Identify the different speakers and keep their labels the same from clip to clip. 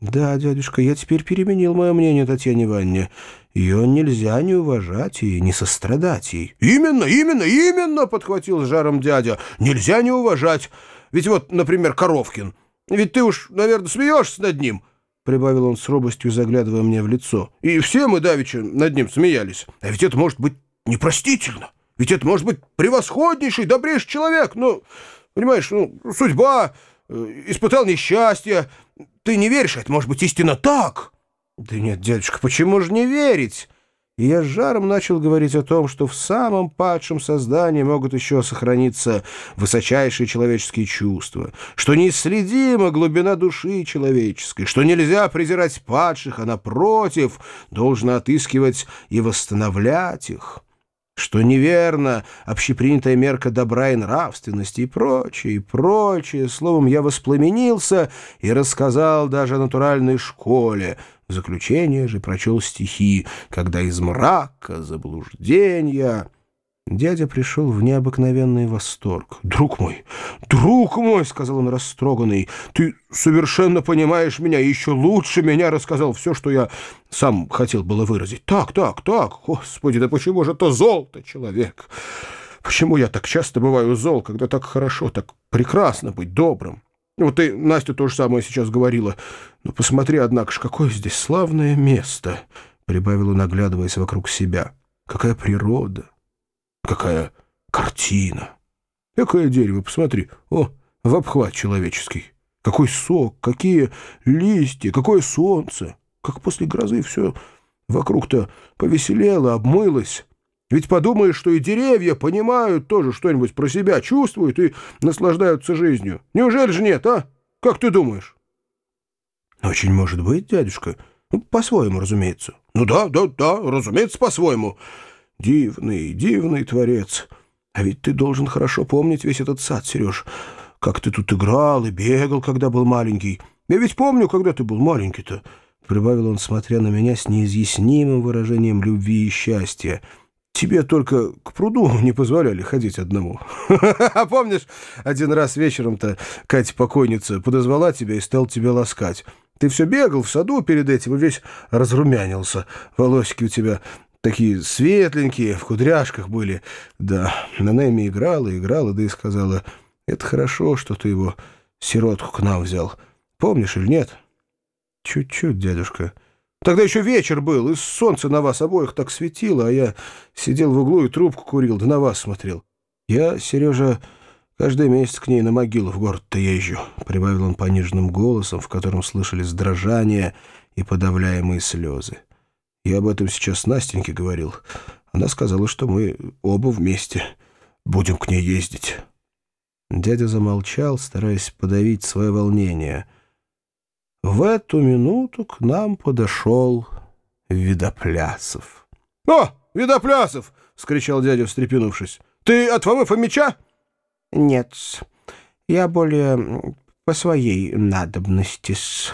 Speaker 1: Да, дядюшка, я теперь переменил мое мнение о Татьяне Ивановне. Ее нельзя не уважать и не сострадать ей.
Speaker 2: «Именно, именно, именно!» — подхватил с жаром дядя. «Нельзя не уважать. Ведь вот, например, Коровкин. Ведь ты уж, наверное, смеешься над ним?» — прибавил он с робостью, заглядывая мне в лицо. «И все мы, давеча, над ним смеялись. А ведь это может быть непростительно. Ведь это может быть превосходнейший, добрейший человек. Ну, понимаешь, ну, судьба, э, испытал несчастье. Ты не веришь, это может быть истинно так?»
Speaker 1: «Да нет, дядюшка, почему же не верить?» И я с жаром начал говорить о том, что в самом падшем создании могут еще сохраниться высочайшие человеческие чувства, что неисследима глубина души человеческой, что нельзя презирать падших, а, напротив, должно отыскивать и восстановлять их что неверно общепринятая мерка добра и нравственности и прочее, и прочее. Словом, я воспламенился и рассказал даже о натуральной школе. В заключение же прочел стихи, когда из мрака, заблуждения... Дядя пришел в необыкновенный восторг. «Друг мой, друг мой!» — сказал он растроганный. «Ты совершенно понимаешь меня еще лучше меня рассказал все, что я сам хотел было выразить. Так, так, так, Господи, да почему же то зол-то человек? Почему я так часто бываю зол, когда так хорошо, так прекрасно быть добрым? Вот ты, Настя, то же самое сейчас говорила. Ну, посмотри, однако ж, какое здесь славное место!» — прибавила, наглядываясь вокруг себя. «Какая природа!» Какая картина! Какое дерево, посмотри. О, в обхват человеческий. Какой сок, какие листья, какое солнце. Как после грозы все вокруг-то повеселело, обмылось. Ведь подумаешь, что и деревья понимают тоже что-нибудь про себя, чувствуют и наслаждаются жизнью. Неужели же нет, а? Как ты думаешь? Очень может быть, дядюшка. Ну, по-своему, разумеется. Ну да, да, да, разумеется, по-своему. Дивный, дивный творец. А ведь ты должен хорошо помнить весь этот сад, Сереж. Как ты тут играл и бегал, когда был маленький. Я ведь помню, когда ты был маленький-то. Прибавил он, смотря на меня с неизъяснимым выражением любви и счастья. Тебе только к пруду не позволяли ходить одному. А помнишь, один раз вечером-то Катя-покойница подозвала тебя и стал тебя ласкать. Ты все бегал в саду перед этим и весь разрумянился. Волосики у тебя Такие светленькие, в кудряшках были. Да, она ими играла, играла, да и сказала, «Это хорошо, что ты его, сиротку, к нам взял. Помнишь или нет?» «Чуть-чуть, дядюшка. Тогда еще вечер был, и солнце на вас обоих так светило, а я сидел в углу и трубку курил, да на вас смотрел. Я, Сережа, каждый месяц к ней на могилу в город-то езжу», — прибавил он пониженным голосом, в котором слышались дрожания и подавляемые слезы. Я об этом сейчас Настеньке говорил. Она сказала, что мы оба вместе будем к ней ездить». Дядя замолчал, стараясь подавить свое волнение. В эту минуту к нам подошел Видоплясов.
Speaker 2: «О, Видоплясов!» — скричал дядя, встрепенувшись. «Ты от Фомы Фомича?»
Speaker 1: «Нет, я более по своей надобности -с.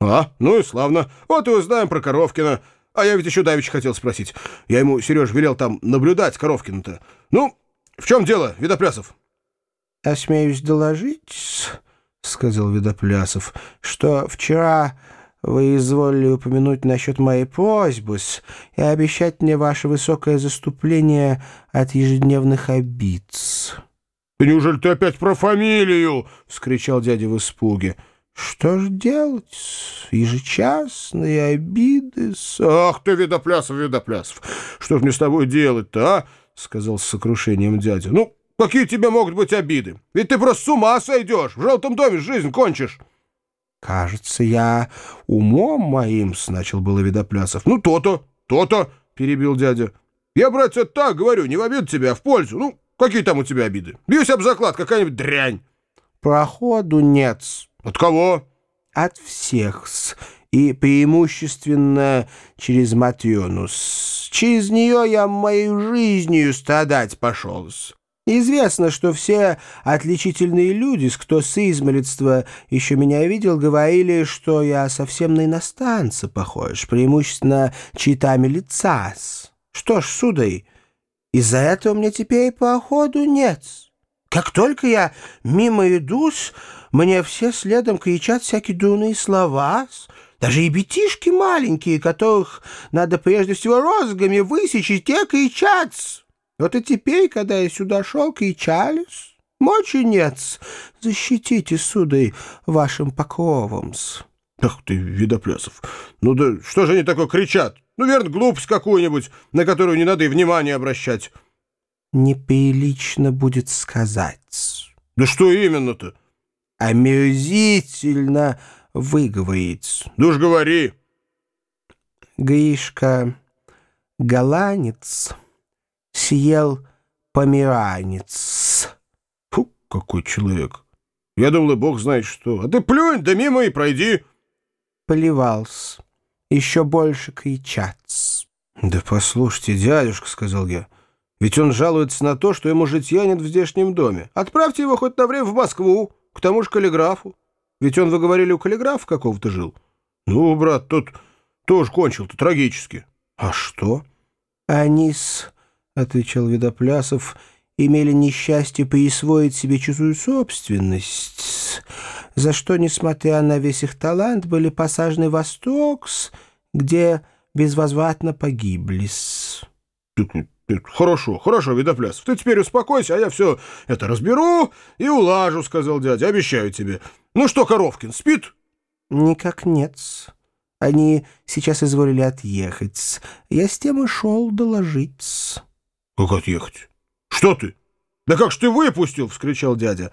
Speaker 2: «А, ну и славно. Вот и узнаем про Коровкина». А я ведь еще давеча хотел спросить. Я ему, Сереж, велел там наблюдать Коровкина-то. Ну, в чем дело, Видоплясов?
Speaker 1: — Осмеюсь доложить, — сказал Видоплясов, — что вчера вы изволили упомянуть насчет моей просьбы и обещать мне ваше высокое заступление от ежедневных обид.
Speaker 2: — Да неужели ты опять про фамилию? — вскричал дядя в испуге.
Speaker 1: Что ж делать? Ежечасные обиды.
Speaker 2: Ах ты, Видоплясов, Видоплясов! Что ж мне с тобой делать-то, а? Сказал с сокрушением дядя. Ну, какие тебе могут быть обиды? Ведь ты просто с ума сойдешь. В желтом доме жизнь кончишь.
Speaker 1: Кажется, я умом моим, начал было Видоплясов.
Speaker 2: Ну, то-то, то-то, перебил дядя. Я, братец, так говорю, не в обиду тебе, а в пользу. Ну, какие там у тебя обиды? Бьюсь об заклад, какая-нибудь дрянь.
Speaker 1: Проходу нет,
Speaker 2: от кого?
Speaker 1: От всех -с. и преимущественно через Матюнус. Через нее я мою жизнью страдать пошел. -с. Известно, что все отличительные люди, кто с измолитства еще меня видел, говорили, что я совсем на иностранца похож, преимущественно читами лица. -с. Что ж, сударь, из-за этого мне теперь походу нет. Как только я мимо идусь, мне все следом кричат всякие дурные слова, даже и бетишки маленькие, которых надо прежде всего розгами высечь, и те кричат. Вот и теперь, когда я сюда шел, кричались. Мочи нет, защитите, сударь, вашим покровом.
Speaker 2: Ах ты, Видоплясов, ну да что же они такое кричат? Ну, верно, глупость какую-нибудь, на которую не надо и внимания обращать.
Speaker 1: Неприлично будет сказать.
Speaker 2: Да что именно-то?
Speaker 1: Омерзительно выговорить.
Speaker 2: Ну уж говори.
Speaker 1: Гришка голландец съел померанец.
Speaker 2: Фу, какой человек. Я думал, бог знает что. А ты плюнь, да мимо и пройди.
Speaker 1: Поливался. Еще больше кричат.
Speaker 2: Да послушайте, дядюшка, — сказал я, — ведь он жалуется на то, что ему житья нет в здешнем доме. Отправьте его хоть на время в Москву, к тому же каллиграфу. Ведь он, вы говорили, у каллиграфа какого-то жил. Ну, брат, тот тоже кончил-то трагически.
Speaker 1: А что? Анис, — отвечал Видоплясов, — имели несчастье присвоить себе чужую собственность, за что, несмотря на весь их талант, были посажены в Острокс, где безвозвратно погибли.
Speaker 2: «Хорошо, хорошо, Видоплясов, ты теперь успокойся, а я все это разберу и улажу», — сказал дядя, — «обещаю тебе. Ну что, Коровкин, спит?»
Speaker 1: «Никак нет. Они сейчас изволили отъехать. Я с тем и шел доложить».
Speaker 2: «Как отъехать? Что ты? Да как ж ты выпустил?» — вскричал дядя.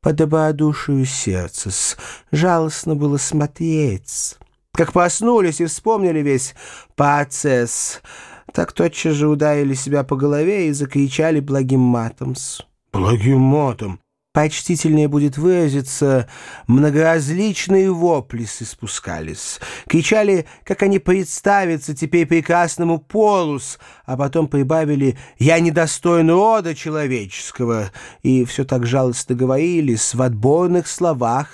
Speaker 1: «По добродушию сердца. Жалостно было смотреть. Как проснулись и вспомнили весь процесс» так тотчас же ударили себя по голове и закричали благим матом.
Speaker 2: «Благим матом?»
Speaker 1: Почтительнее будет выразиться, многоразличные вопли спускались. Кричали, как они представятся теперь прекрасному полус, а потом прибавили «Я недостоин рода человеческого», и все так жалостно говорили, в отборных словах.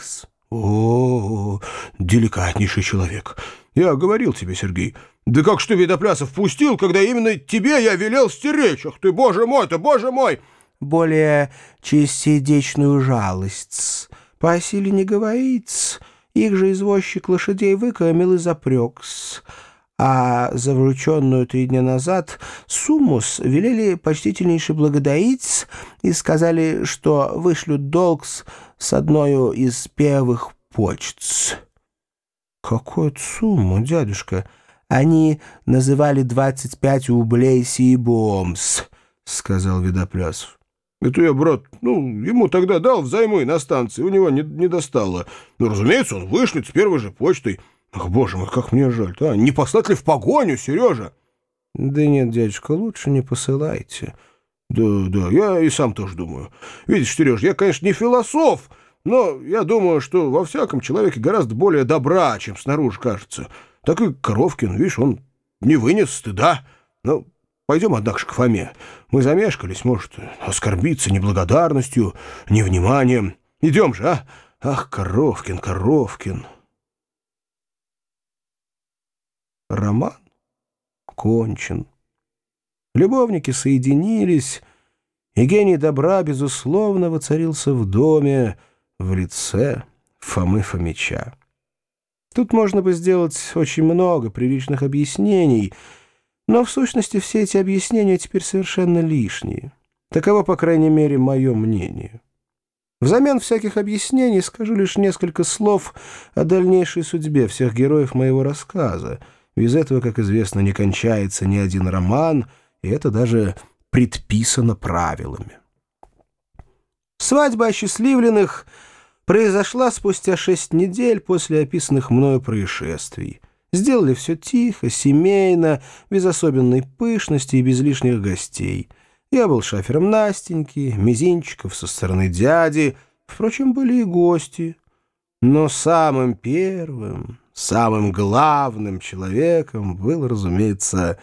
Speaker 2: О, деликатнейший человек. Я говорил тебе, Сергей, да как что Видоплясов пустил, когда именно тебе я велел стеречь? Ах ты, боже мой, ты, боже мой!
Speaker 1: Более через сердечную жалость. Просили не говорить, их же извозчик лошадей выкормил и запрекс. А за врученную три дня назад суммус велели почтительнейше благодарить и сказали, что вышлют долг с одной из первых почт.
Speaker 2: «Какую сумму, дядюшка?»
Speaker 1: Они называли 25 рублей сибомс, — сказал Видоплясов.
Speaker 2: — Это я, брат, ну, ему тогда дал взаймы на станции, у него не, не достало. Ну, разумеется, он вышлет с первой же почтой. Ах, боже мой, как мне жаль а! Не послать ли в погоню, Сережа?
Speaker 1: — Да нет, дядюшка, лучше не посылайте.
Speaker 2: — Да, да, я и сам тоже думаю. Видишь, Сереж, я, конечно, не философ, но я думаю, что во всяком человеке гораздо более добра, чем снаружи кажется. — так и Коровкин, видишь, он не вынес стыда. Ну, пойдем, однако, к Фоме. Мы замешкались, может, оскорбиться неблагодарностью, невниманием. Идем же, а? Ах, Коровкин, Коровкин.
Speaker 1: Роман кончен. Любовники соединились, и гений добра, безусловно, воцарился в доме в лице Фомы Фомича. Тут можно бы сделать очень много приличных объяснений, но в сущности все эти объяснения теперь совершенно лишние. Таково, по крайней мере, мое мнение. Взамен всяких объяснений скажу лишь несколько слов о дальнейшей судьбе всех героев моего рассказа. Без этого, как известно, не кончается ни один роман, и это даже предписано правилами. Свадьба осчастливленных — произошла спустя шесть недель после описанных мною происшествий. Сделали все тихо, семейно, без особенной пышности и без лишних гостей. Я был шафером Настеньки, Мизинчиков со стороны дяди, впрочем, были и гости. Но самым первым, самым главным человеком был, разумеется,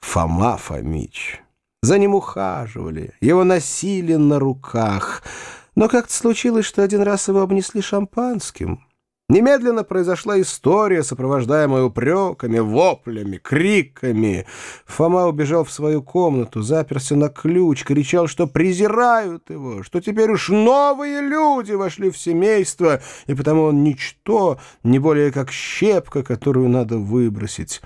Speaker 1: Фома Фомич. За ним ухаживали, его носили на руках — но как-то случилось, что один раз его обнесли шампанским. Немедленно произошла история, сопровождаемая упреками, воплями, криками. Фома убежал в свою комнату, заперся на ключ, кричал, что презирают его, что теперь уж новые люди вошли в семейство, и потому он ничто, не более как щепка, которую надо выбросить.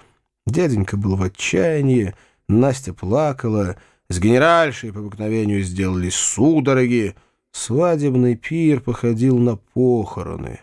Speaker 1: Дяденька был в отчаянии, Настя плакала, с генеральшей по обыкновению сделались судороги. Свадебный пир походил на похороны.